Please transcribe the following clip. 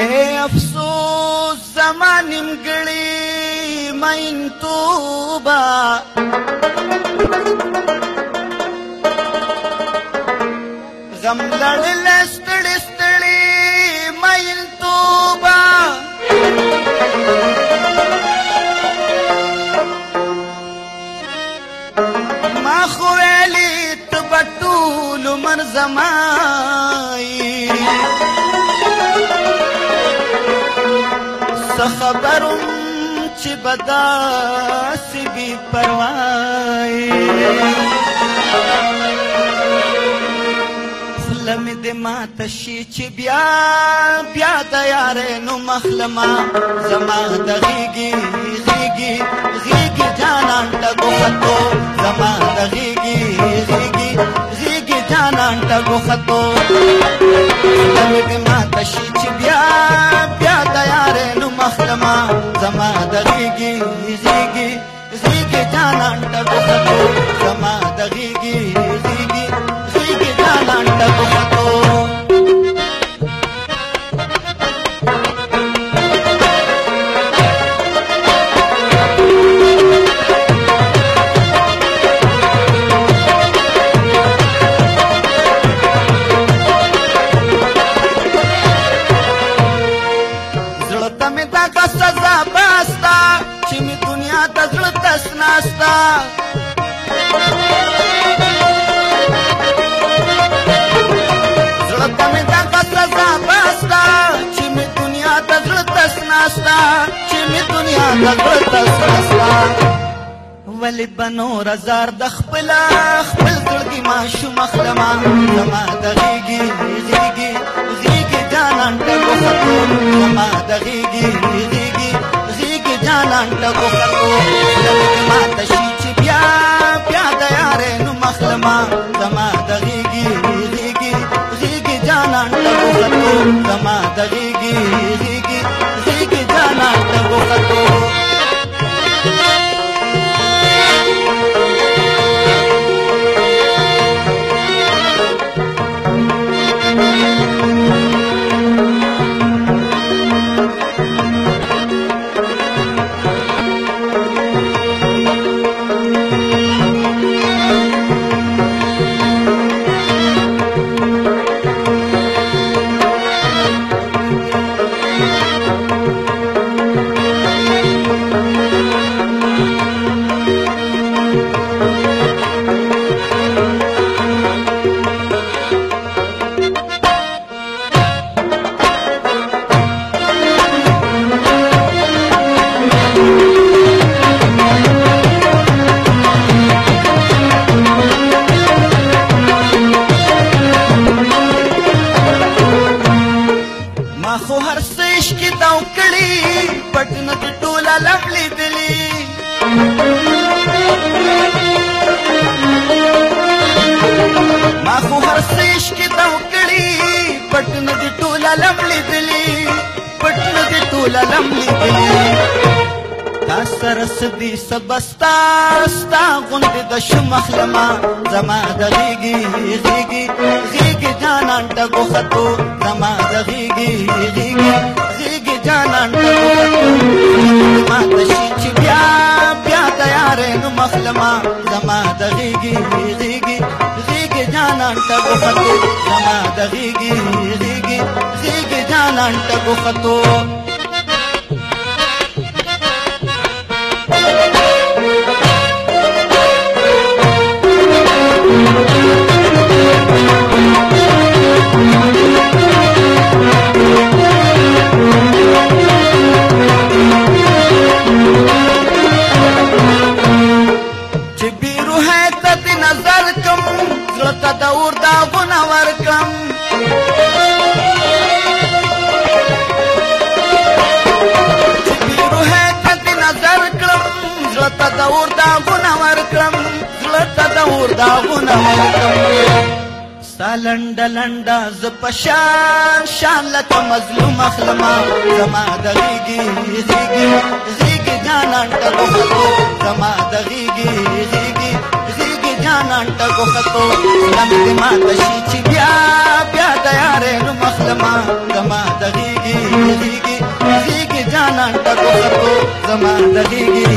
اے افسوس زمان نیمګړی مین توبه غم لړل ستړې ستړې مین توبه ما خو ویلې تبټول مر زمای زه خبرم چې بداسې بې پروای خوله مې د ماته شي چې بیا بیا د یارې نو مخلما زما د غېږې غېږې غېږې جانان ته ګوختو زما د غېږې غېږې غېږې جانان ته ګوختو خوله مې د ماته شي چې بیا بیا د یارې مخلما زما دغیږي زیږي زیږي جانان ته کوڅو زما دغیږي زیږي زیږي جانان ته کوڅو دا زړه ته مې دا قطره زابستا چې مې دنیا ته زړه تسناستا چې مې دنیا ته زړه تسناستا ولی بنو رزار د خپل خپل زړګي ما شو مخلما زما د غیږي غیږي غیږي جانان ته کو خطو زما د غیږي غیږي غیږي جانان ته کو ಅಡಗಿಗಿ ما خو هر سیش کې داو کړي پټ نه د ټوله لړلې دلی ما خو هر سیش کې داو کړي پټ نه د ټوله لړلې دلی پټ نه د ټوله لړلې ما سره سدي سبستا ستا غوندې د شمخلما زما د غيږي غيږي غيږي جانان ته غوختو زما د غيږي غيږي غيږي جانان ته غوختو ما د شي چې بیا بیا تیارې نو مخلما زما د غيږي غيږي غيږي جانان ته غوختو زما د غيږي غيږي غيږي جانان ته غوختو تور داغونه ورکم نظر کړم زړه ته د اور داغونه ورکړم زړه ته د اور داغونه ورکړم سالند لند ز پشان شان لکه مظلوم اخلما زما دغیږي زیږي زیږي جانان ته زما دغیږي زیږي جانان ته وختو دم دې ماته شي چې بیا بیا د یارې نو مخلما زما دغېږي دغېږي دغېږي جانان ته وختو زما دغېږي